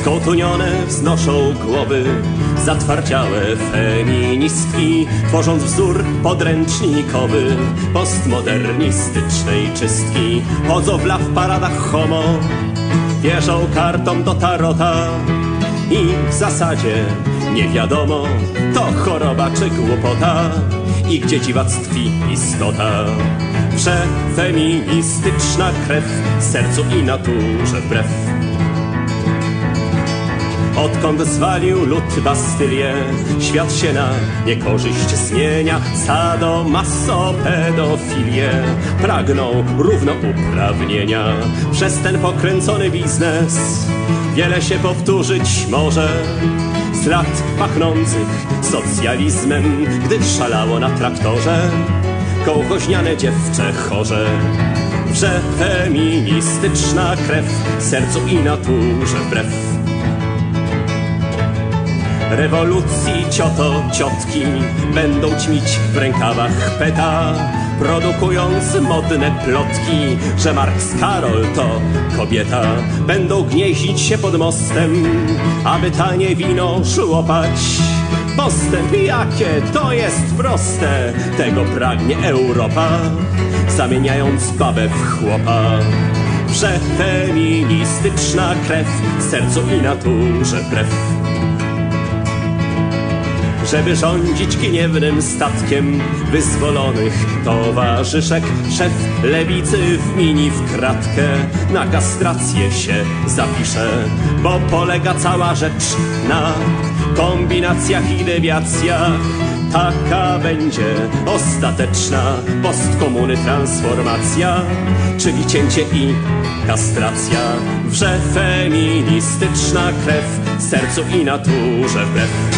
Skotunione wznoszą głowy zatwardziałe feministki, tworząc wzór podręcznikowy postmodernistycznej czystki. Chodzą w law paradach homo, wierzą kartom do tarota i w zasadzie nie wiadomo, to choroba czy głupota i gdzie dziwac tkwi istota. Że feministyczna krew sercu i naturze wbrew. Odkąd zwalił lud Bastylię, świat się na niekorzyść zmienia. Sado, maso, pedofilię pragną równouprawnienia. Przez ten pokręcony biznes wiele się powtórzyć może. Z lat pachnących socjalizmem, gdy szalało na traktorze kołchoźniane dziewczę chorze. Że feministyczna krew sercu i naturze wbrew. Rewolucji cioto, ciotki będą ćmić w rękawach peta, produkując modne plotki, że Marks Karol to kobieta. Będą gnieździć się pod mostem, aby tanie wino szłopać. Postęp jakie to jest proste, tego pragnie Europa, zamieniając babę w chłopa. Że feministyczna krew sercu i naturze wbrew żeby rządzić gniewnym statkiem wyzwolonych towarzyszek. Szef lewicy w mini w kratkę na kastrację się zapisze, bo polega cała rzecz na kombinacjach i dewiacjach. Taka będzie ostateczna postkomuny transformacja, czyli cięcie i kastracja. Wrze feministyczna krew sercu i naturze wbrew.